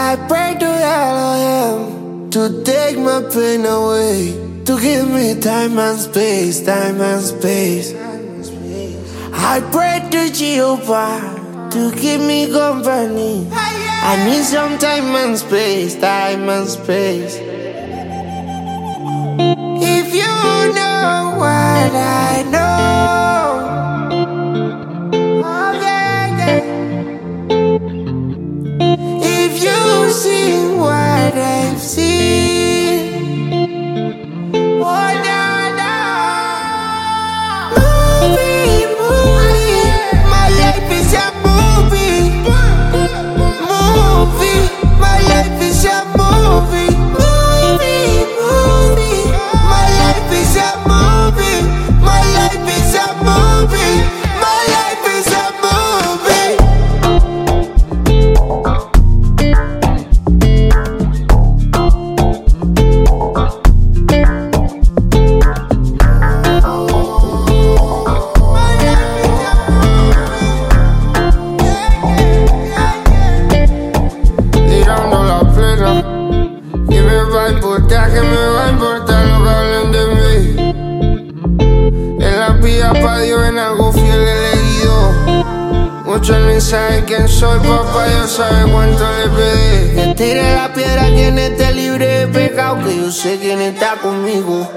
I pray to Elohim to take my pain away, to give me time and space, time and space. I pray to Jehovah to keep me company. I need some time and space, time and space. If you see what I've seen, va a importar, que me va a importar lo que hablen de mí. En la vida pa' Dios en algo fiel elegido. Muchos ni saben quién soy, papá, yo sabe cuánto le pedí. Que tire la piedra quien esté libre de pecado, que yo sé quién está conmigo.